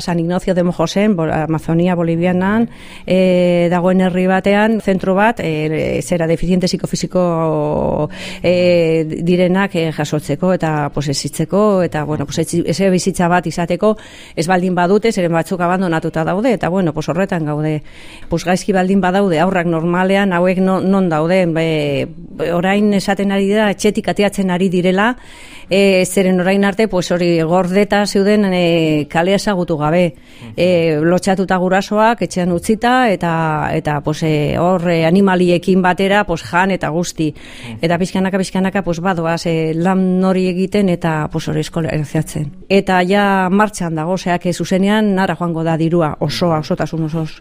San Ignacio de Mojosen, Amazonia Bolivianan, e, dagoen herri batean, zentro bat, e, zera deficiente psikofiziko e, direnak e, jasotzeko eta pues, eta bueno, pues, eze bizitza bat izateko, ez baldin badute, zeren batzuk abandonatuta daude, eta bueno, pues, horretan gaude. Pues, gaizki baldin badaude, aurrak normalean, hauek non daude, be, orain esaten ari dira, etxetik ateatzen ari direla, e, zeren orain arte, pues, hori gordeta zeuden e, kalea esagutu gabe. E, lotxatuta gurasoak, etxean utzita, eta eta pues, e, hor e, animaliekin batera pues, jan eta guzti. Eta pizkanaka, pizkanaka, pues, badoaz e, lan nori egiten eta pues, hori eskola. Eta ja martxan dago, zeak zuzenean nara joango da dirua, osoa, osotasun osoz.